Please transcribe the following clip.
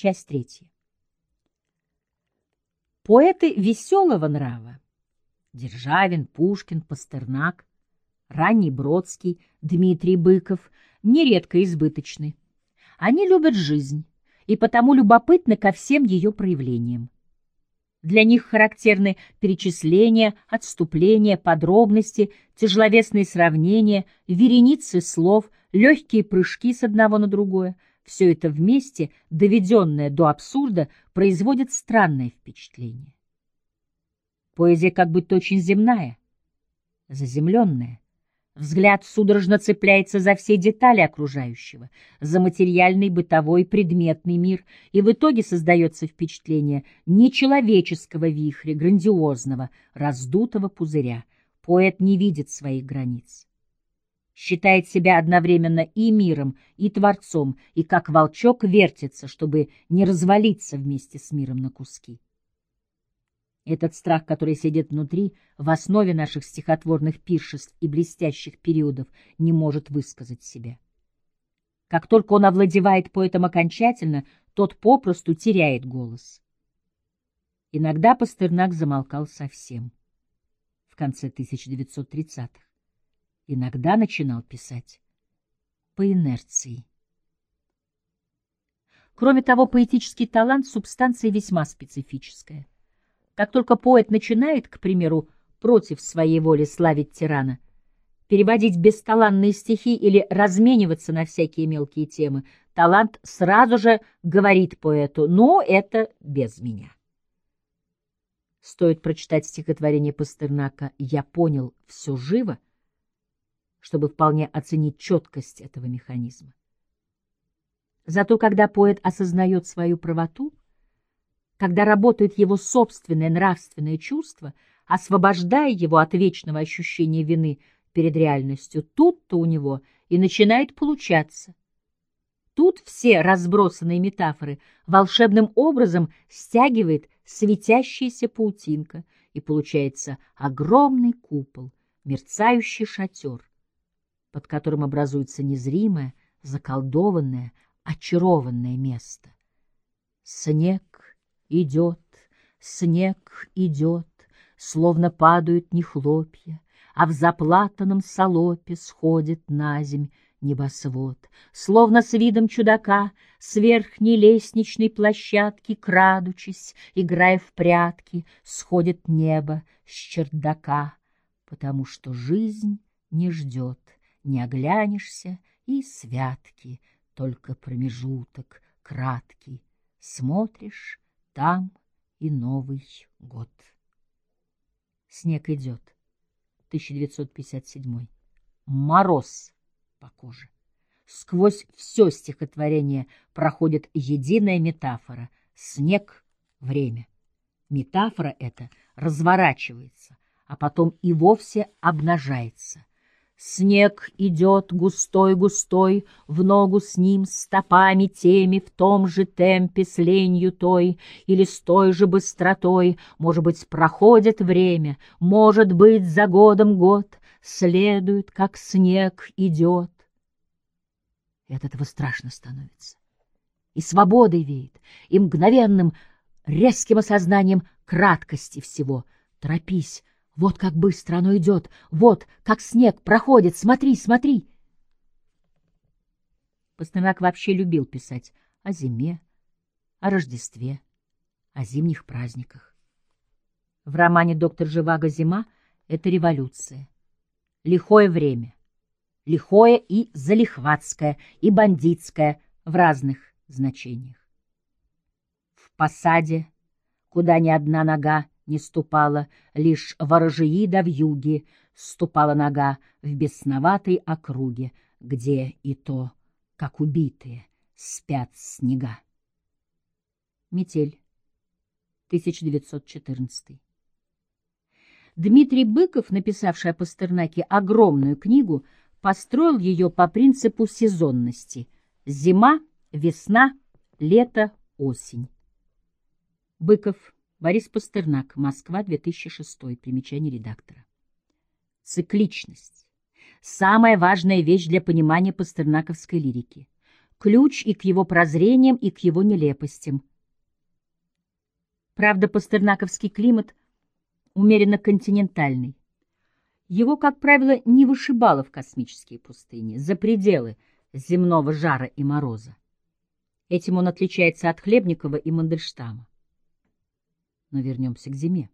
Часть третья. Поэты веселого нрава — Державин, Пушкин, Пастернак, ранний Бродский, Дмитрий Быков — нередко избыточны. Они любят жизнь и потому любопытны ко всем ее проявлениям. Для них характерны перечисления, отступления, подробности, тяжеловесные сравнения, вереницы слов, легкие прыжки с одного на другое. Все это вместе, доведенное до абсурда, производит странное впечатление. Поэзия как будто очень земная, заземленная. Взгляд судорожно цепляется за все детали окружающего, за материальный, бытовой, предметный мир, и в итоге создается впечатление нечеловеческого вихря, грандиозного, раздутого пузыря. Поэт не видит своих границ. Считает себя одновременно и миром, и творцом, и как волчок вертится, чтобы не развалиться вместе с миром на куски. Этот страх, который сидит внутри, в основе наших стихотворных пиршеств и блестящих периодов, не может высказать себя. Как только он овладевает поэтом окончательно, тот попросту теряет голос. Иногда Пастернак замолкал совсем, в конце 1930-х. Иногда начинал писать по инерции. Кроме того, поэтический талант — субстанция весьма специфическая — как только поэт начинает, к примеру, против своей воли славить тирана, переводить бесталанные стихи или размениваться на всякие мелкие темы, талант сразу же говорит поэту «ну, это без меня». Стоит прочитать стихотворение Пастернака «Я понял, все живо», чтобы вполне оценить четкость этого механизма. Зато когда поэт осознает свою правоту, когда работает его собственное нравственное чувство, освобождая его от вечного ощущения вины перед реальностью, тут-то у него и начинает получаться. Тут все разбросанные метафоры волшебным образом стягивает светящаяся паутинка, и получается огромный купол, мерцающий шатер, под которым образуется незримое, заколдованное, очарованное место. Снег Идет, снег идет, Словно падают не хлопья, А в заплатанном солопе Сходит на земь небосвод, Словно с видом чудака С верхней лестничной площадки, Крадучись, играя в прятки, Сходит небо с чердака, Потому что жизнь не ждет, Не оглянешься и святки, Только промежуток краткий. Смотришь там и Новый год. Снег идет. 1957. Мороз по коже. Сквозь все стихотворение проходит единая метафора — снег — время. Метафора эта разворачивается, а потом и вовсе обнажается. Снег идет густой-густой, в ногу с ним, стопами теми, в том же темпе с ленью той, или с той же быстротой, может быть, проходит время, может быть, за годом год, следует, как снег идет. И от этого страшно становится. И свободой веет, и мгновенным, резким осознанием краткости всего. Торопись, вот как быстро оно идет, вот как снег проходит, смотри, смотри. Пастернак вообще любил писать о зиме, о Рождестве, о зимних праздниках. В романе «Доктор Живаго. Зима» — это революция, лихое время, лихое и залихватское, и бандитское в разных значениях. В посаде, куда ни одна нога не ступала, лишь ворожии да вьюги ступала нога в бесноватой округе, где и то, как убитые, спят снега. Метель, 1914 Дмитрий Быков, написавший о Пастернаке огромную книгу, построил ее по принципу сезонности — зима, весна, лето, осень. Быков Борис Пастернак. Москва, 2006. Примечание редактора. Цикличность. Самая важная вещь для понимания пастернаковской лирики. ключ и к его прозрениям, и к его нелепостям. Правда, пастернаковский климат умеренно континентальный. Его, как правило, не вышибало в космические пустыни, за пределы земного жара и мороза. Этим он отличается от Хлебникова и Мандельштама. Но вернемся к зиме.